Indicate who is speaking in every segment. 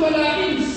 Speaker 1: para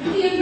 Speaker 1: Yeah.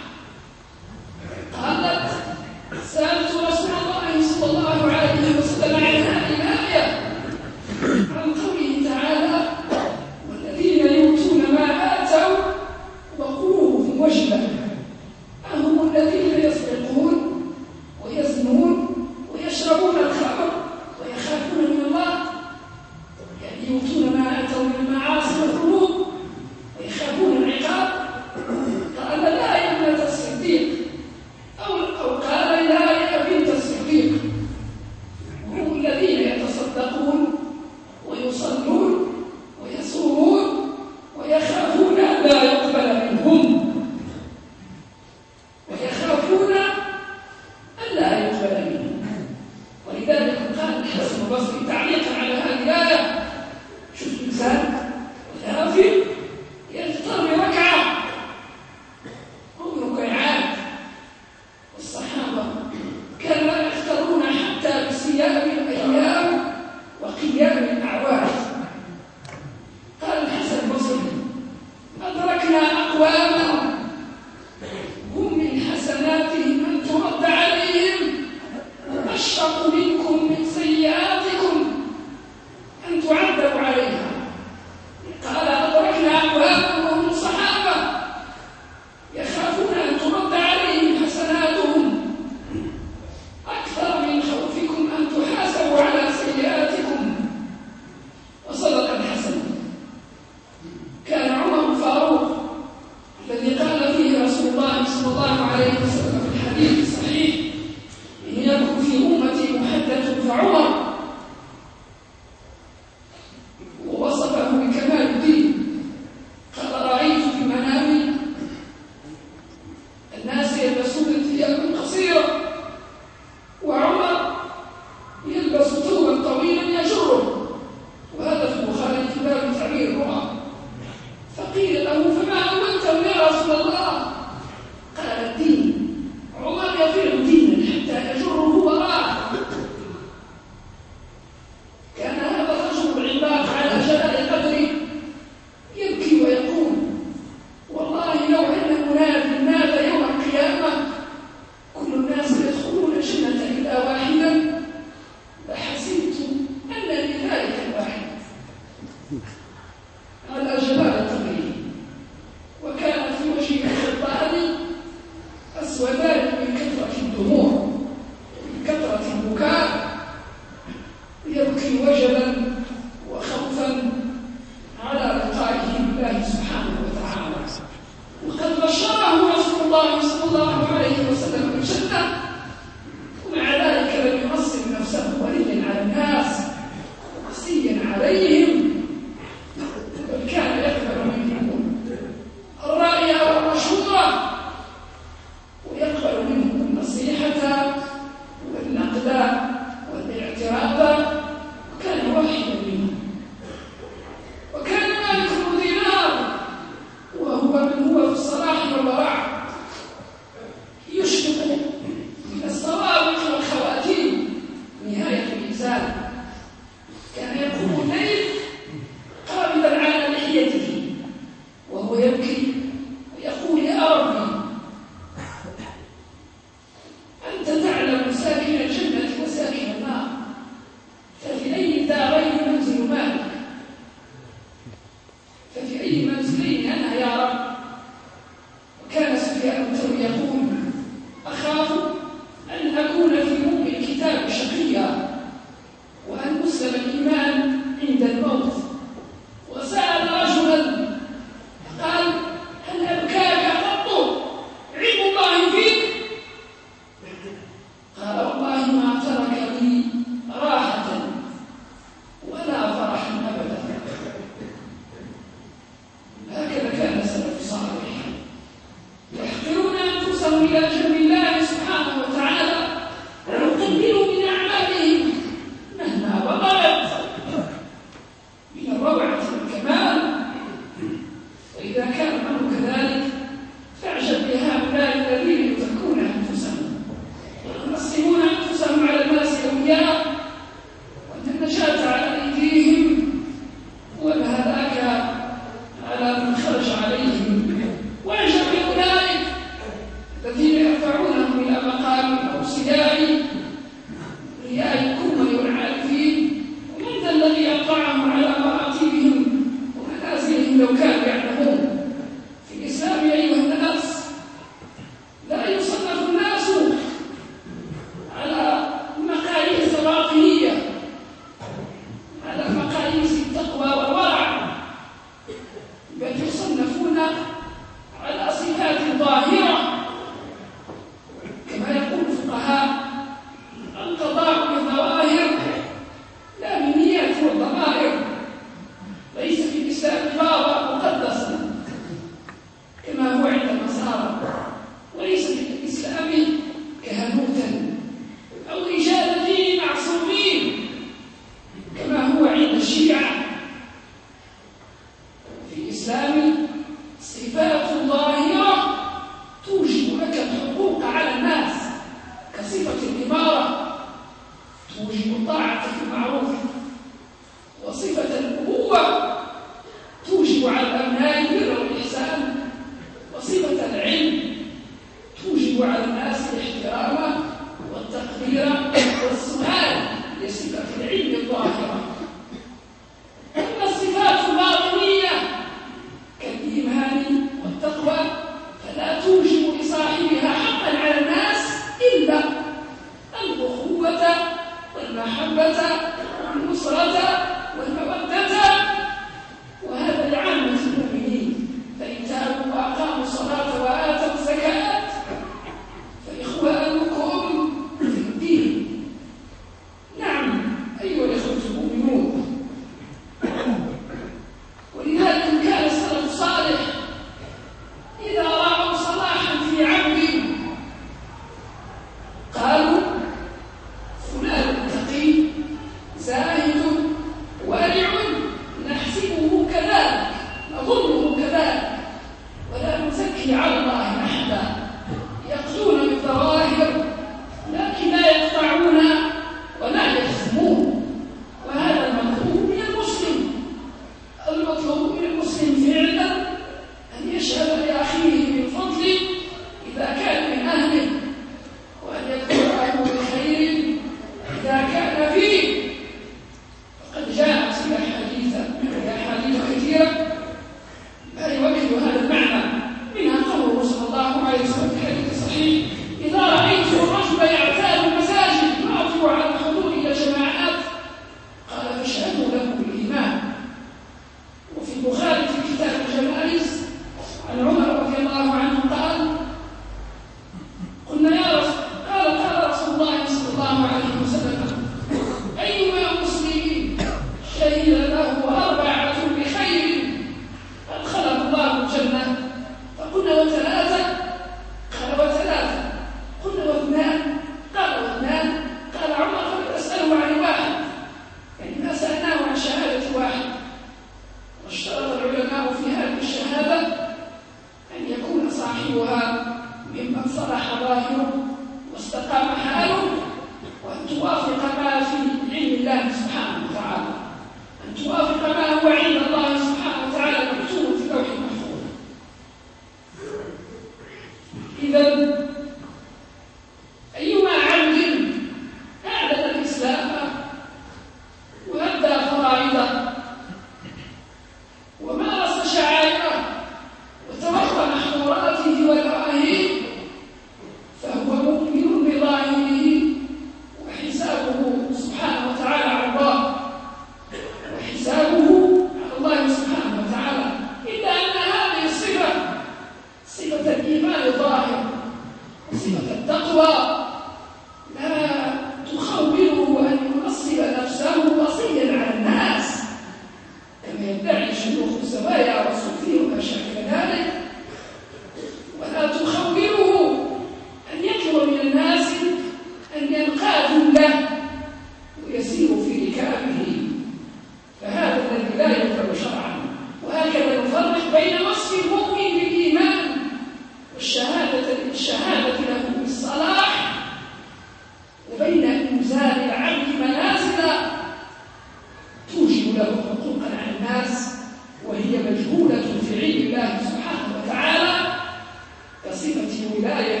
Speaker 1: الهداية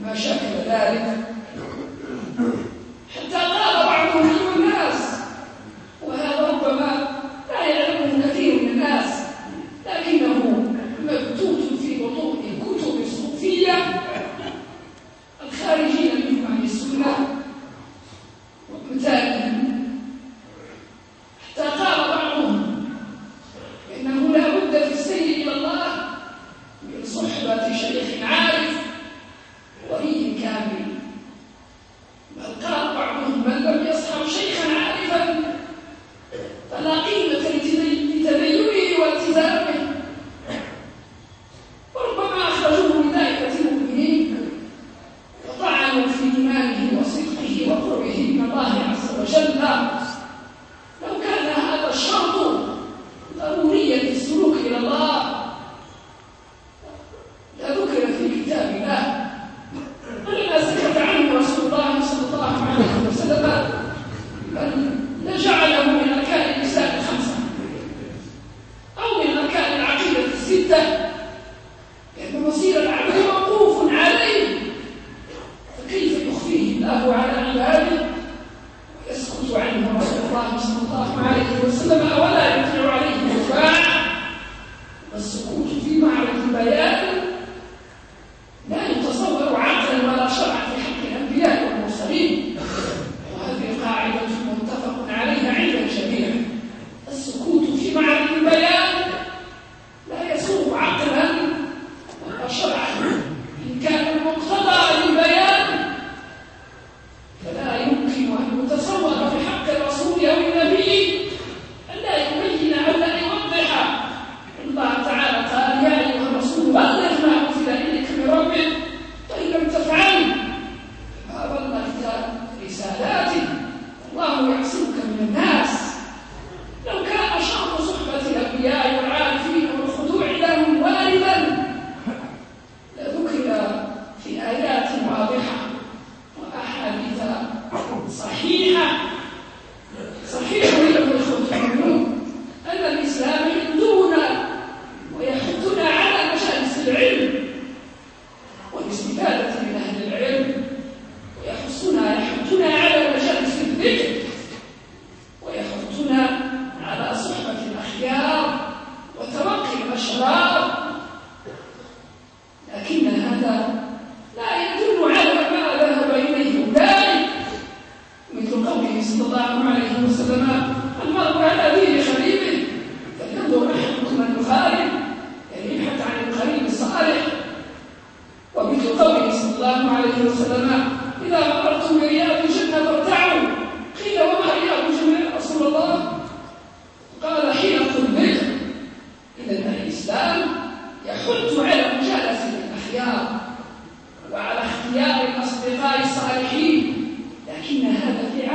Speaker 1: وما شاكل ذلك؟ لكن هذا في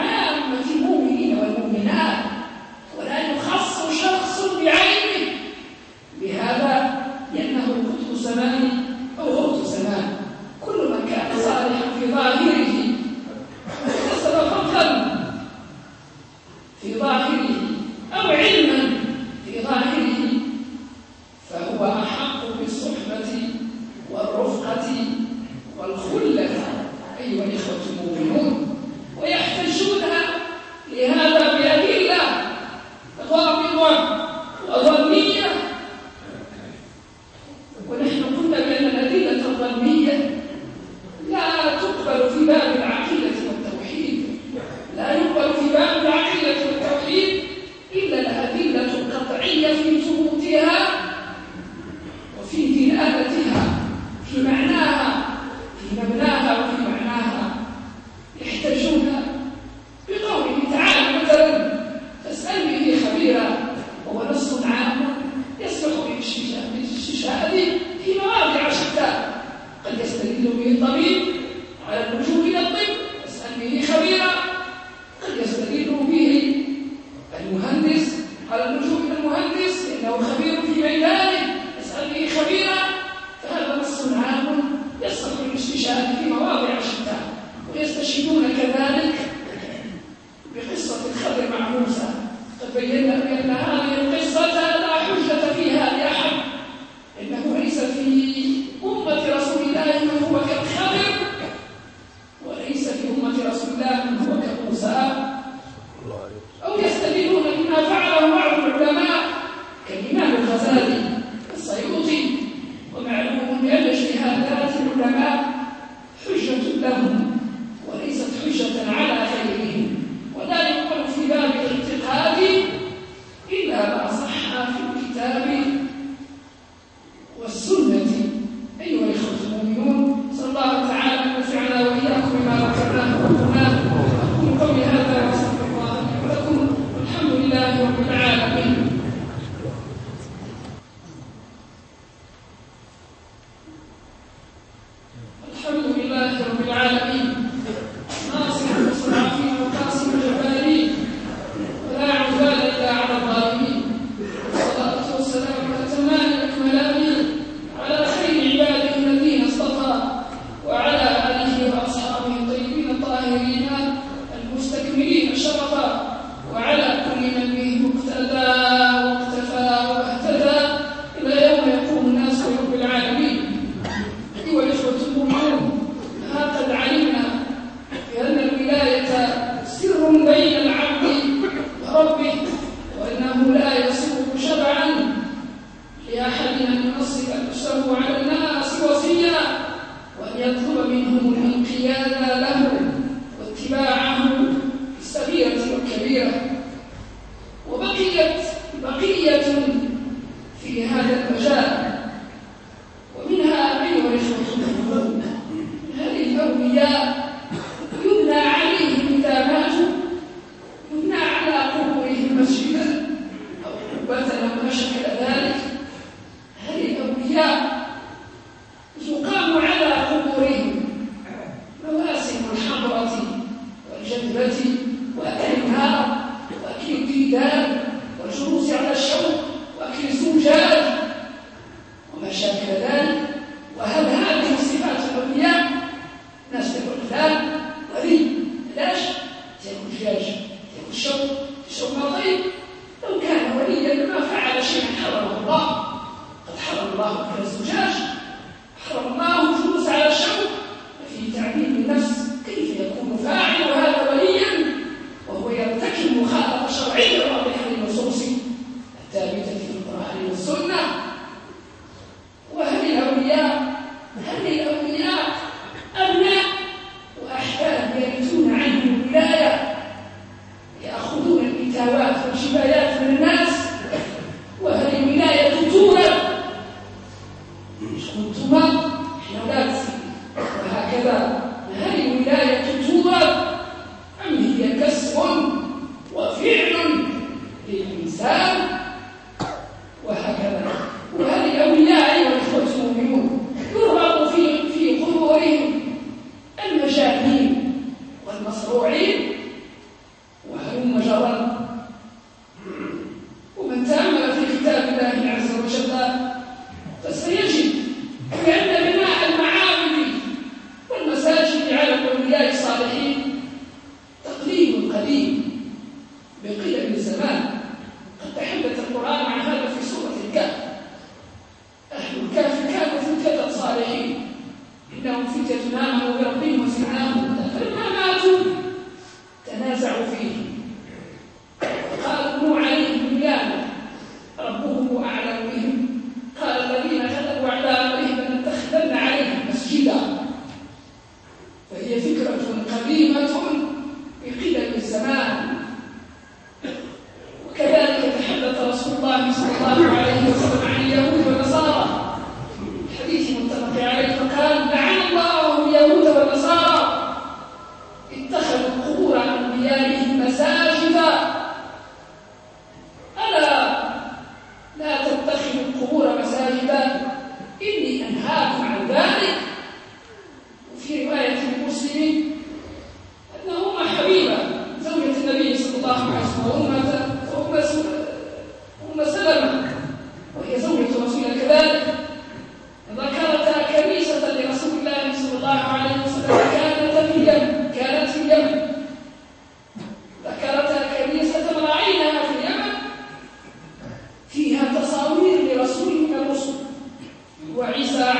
Speaker 1: وعيسى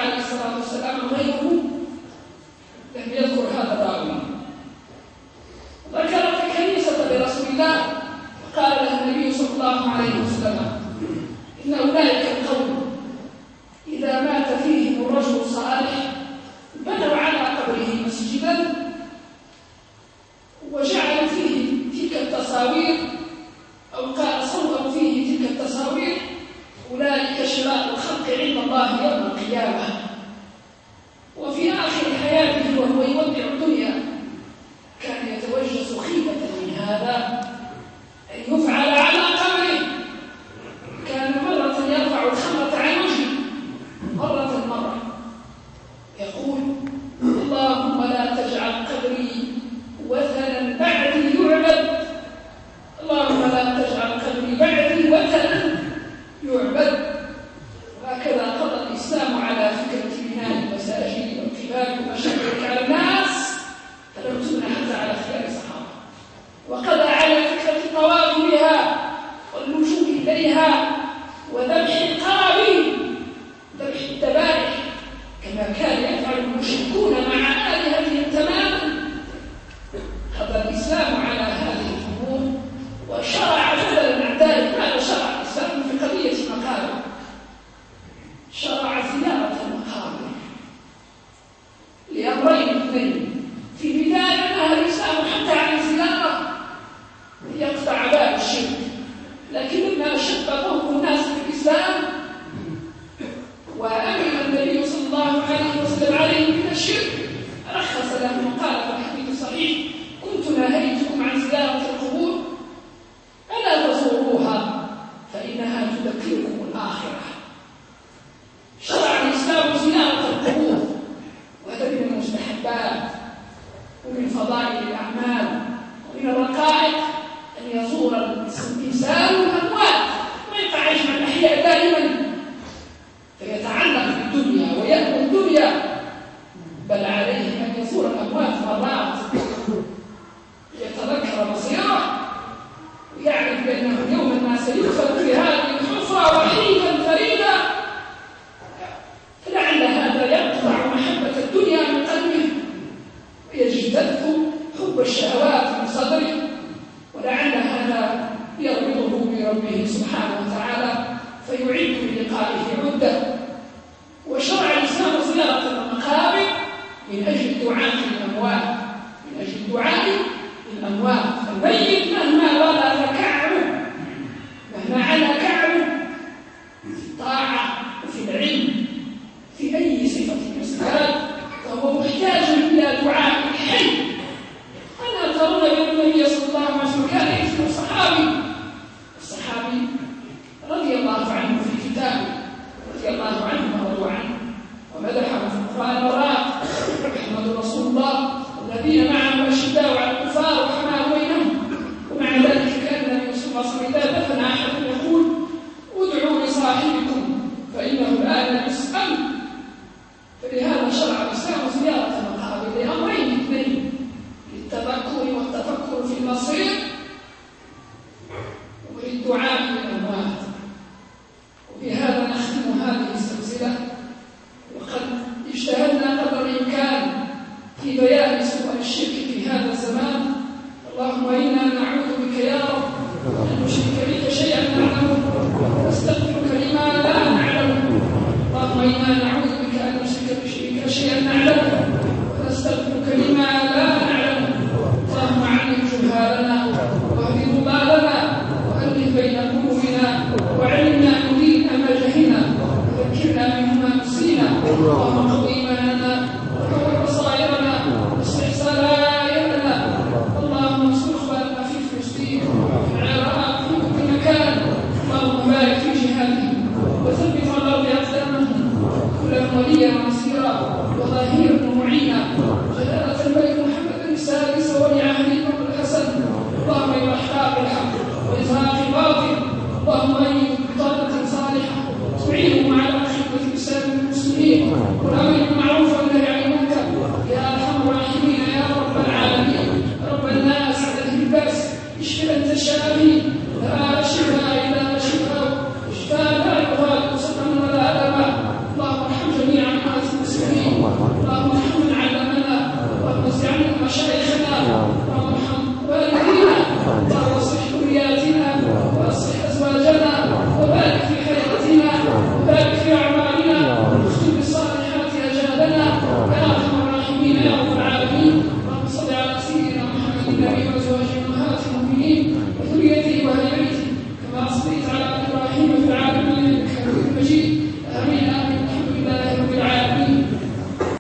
Speaker 1: Yeah.